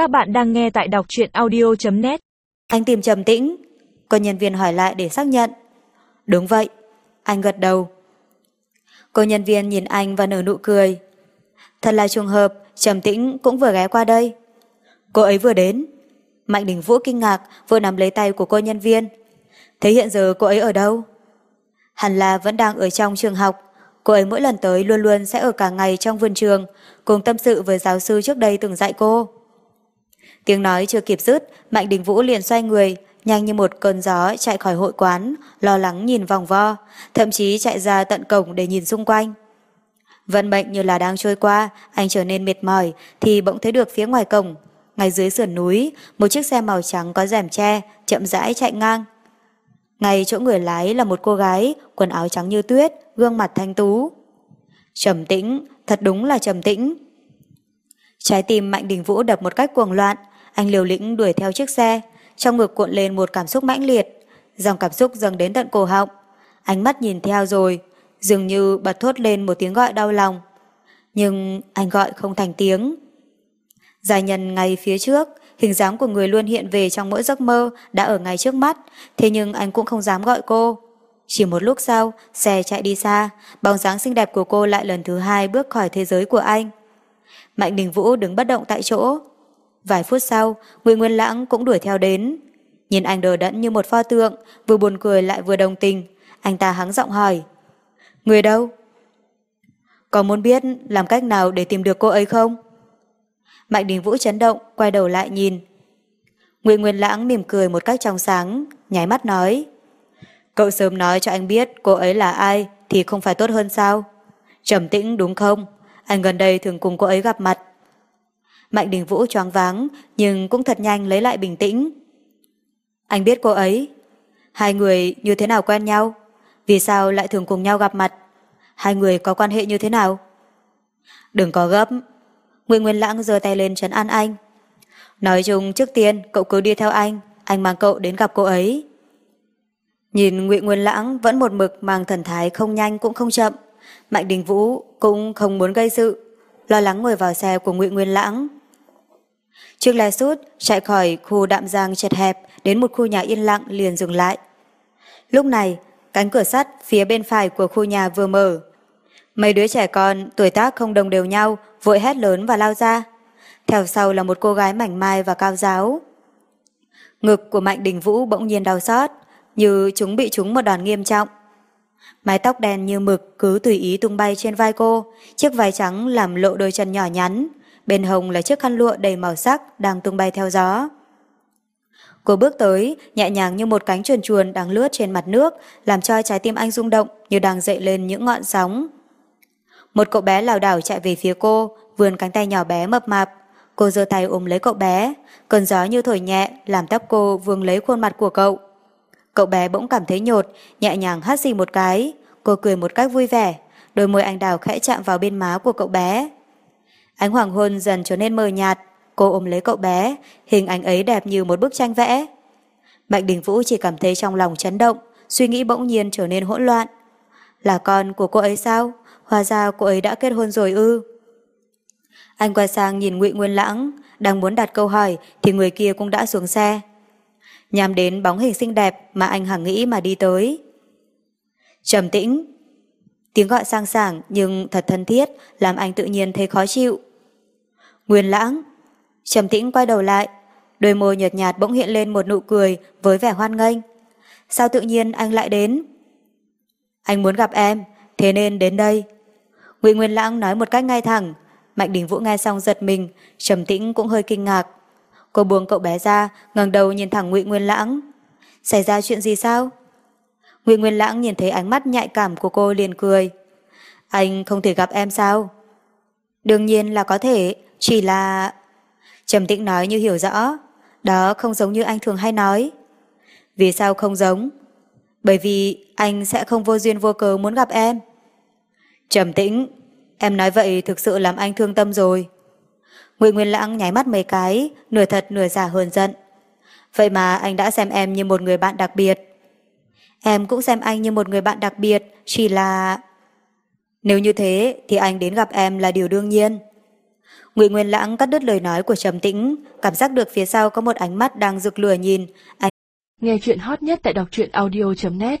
Các bạn đang nghe tại đọc truyện audio.net Anh tìm trầm tĩnh. Cô nhân viên hỏi lại để xác nhận. Đúng vậy. Anh gật đầu. Cô nhân viên nhìn anh và nở nụ cười. Thật là trùng hợp, trầm tĩnh cũng vừa ghé qua đây. Cô ấy vừa đến. Mạnh Đình Vũ kinh ngạc vừa nắm lấy tay của cô nhân viên. Thế hiện giờ cô ấy ở đâu? Hẳn là vẫn đang ở trong trường học. Cô ấy mỗi lần tới luôn luôn sẽ ở cả ngày trong vườn trường, cùng tâm sự với giáo sư trước đây từng dạy cô. Tiếng nói chưa kịp dứt, Mạnh Đình Vũ liền xoay người, nhanh như một cơn gió chạy khỏi hội quán, lo lắng nhìn vòng vo, thậm chí chạy ra tận cổng để nhìn xung quanh. Vận mệnh như là đang trôi qua, anh trở nên mệt mỏi, thì bỗng thấy được phía ngoài cổng, ngay dưới sườn núi, một chiếc xe màu trắng có rèm che, chậm rãi chạy ngang. Ngay chỗ người lái là một cô gái, quần áo trắng như tuyết, gương mặt thanh tú. Trầm tĩnh, thật đúng là trầm tĩnh. Trái tim Mạnh Đình Vũ đập một cách cuồng loạn, anh liều lĩnh đuổi theo chiếc xe, trong ngực cuộn lên một cảm xúc mãnh liệt, dòng cảm xúc dâng đến tận cổ họng. Ánh mắt nhìn theo rồi, dường như bật thốt lên một tiếng gọi đau lòng. Nhưng anh gọi không thành tiếng. Dài nhân ngay phía trước, hình dáng của người luôn hiện về trong mỗi giấc mơ đã ở ngay trước mắt, thế nhưng anh cũng không dám gọi cô. Chỉ một lúc sau, xe chạy đi xa, bóng dáng xinh đẹp của cô lại lần thứ hai bước khỏi thế giới của anh. Mạnh Đình Vũ đứng bất động tại chỗ. Vài phút sau, Nguyễn Nguyên Lãng cũng đuổi theo đến. Nhìn anh đờ đẫn như một pho tượng, vừa buồn cười lại vừa đồng tình. Anh ta hắng giọng hỏi. Người đâu? Có muốn biết làm cách nào để tìm được cô ấy không? Mạnh Đình Vũ chấn động, quay đầu lại nhìn. Nguyễn Nguyên Lãng mỉm cười một cách trong sáng, nháy mắt nói. Cậu sớm nói cho anh biết cô ấy là ai thì không phải tốt hơn sao? Trầm tĩnh đúng không? Anh gần đây thường cùng cô ấy gặp mặt. Mạnh Đình Vũ choáng váng nhưng cũng thật nhanh lấy lại bình tĩnh. Anh biết cô ấy. Hai người như thế nào quen nhau? Vì sao lại thường cùng nhau gặp mặt? Hai người có quan hệ như thế nào? Đừng có gấp. Nguyễn Nguyên Lãng giơ tay lên trấn an anh. Nói chung trước tiên cậu cứ đi theo anh, anh mang cậu đến gặp cô ấy. Nhìn Nguyễn Nguyên Lãng vẫn một mực mang thần thái không nhanh cũng không chậm. Mạnh Đình Vũ cũng không muốn gây sự, lo lắng ngồi vào xe của Ngụy Nguyên Lãng. Chiếc lái sút chạy khỏi khu đạm giang chật hẹp đến một khu nhà yên lặng liền dừng lại. Lúc này, cánh cửa sắt phía bên phải của khu nhà vừa mở. Mấy đứa trẻ con tuổi tác không đồng đều nhau vội hét lớn và lao ra. Theo sau là một cô gái mảnh mai và cao giáo. Ngực của Mạnh Đình Vũ bỗng nhiên đau xót, như chúng bị trúng một đòn nghiêm trọng. Mái tóc đen như mực cứ tùy ý tung bay trên vai cô, chiếc váy trắng làm lộ đôi chân nhỏ nhắn, bên hồng là chiếc khăn lụa đầy màu sắc đang tung bay theo gió. Cô bước tới, nhẹ nhàng như một cánh chuồn chuồn đang lướt trên mặt nước, làm cho trái tim anh rung động như đang dậy lên những ngọn sóng. Một cậu bé lảo đảo chạy về phía cô, vươn cánh tay nhỏ bé mập mạp. Cô giơ tay ôm lấy cậu bé, cơn gió như thổi nhẹ làm tóc cô vương lấy khuôn mặt của cậu. Cậu bé bỗng cảm thấy nhột, nhẹ nhàng hát xì một cái. Cô cười một cách vui vẻ, đôi môi anh đào khẽ chạm vào bên má của cậu bé. Ánh hoàng hôn dần trở nên mờ nhạt, cô ôm lấy cậu bé, hình ảnh ấy đẹp như một bức tranh vẽ. Mạnh Đình Vũ chỉ cảm thấy trong lòng chấn động, suy nghĩ bỗng nhiên trở nên hỗn loạn. Là con của cô ấy sao? Hóa ra cô ấy đã kết hôn rồi ư? Anh quay sang nhìn Ngụy Nguyên Lãng, đang muốn đặt câu hỏi thì người kia cũng đã xuống xe nhằm đến bóng hình xinh đẹp mà anh hằng nghĩ mà đi tới. Trầm tĩnh. Tiếng gọi sang sảng nhưng thật thân thiết làm anh tự nhiên thấy khó chịu. Nguyên lãng. Trầm tĩnh quay đầu lại. Đôi môi nhợt nhạt bỗng hiện lên một nụ cười với vẻ hoan nghênh. Sao tự nhiên anh lại đến? Anh muốn gặp em, thế nên đến đây. Nguyễn Nguyên Lãng nói một cách ngay thẳng. Mạnh Đình Vũ nghe xong giật mình, trầm tĩnh cũng hơi kinh ngạc. Cô buông cậu bé ra, ngẩng đầu nhìn thẳng Ngụy Nguyên Lãng. Xảy ra chuyện gì sao? Ngụy Nguyên Lãng nhìn thấy ánh mắt nhạy cảm của cô liền cười. Anh không thể gặp em sao? Đương nhiên là có thể, chỉ là... Trầm tĩnh nói như hiểu rõ. Đó không giống như anh thường hay nói. Vì sao không giống? Bởi vì anh sẽ không vô duyên vô cớ muốn gặp em. Trầm tĩnh, em nói vậy thực sự làm anh thương tâm rồi. Ngụy Nguyên Lãng nháy mắt mấy cái, nửa thật nửa giả hờn giận. Vậy mà anh đã xem em như một người bạn đặc biệt. Em cũng xem anh như một người bạn đặc biệt, chỉ là... Nếu như thế thì anh đến gặp em là điều đương nhiên. Ngụy Nguyên Lãng cắt đứt lời nói của Trầm Tĩnh, cảm giác được phía sau có một ánh mắt đang rực lửa nhìn. Anh... Nghe chuyện hot nhất tại đọc truyện audio.net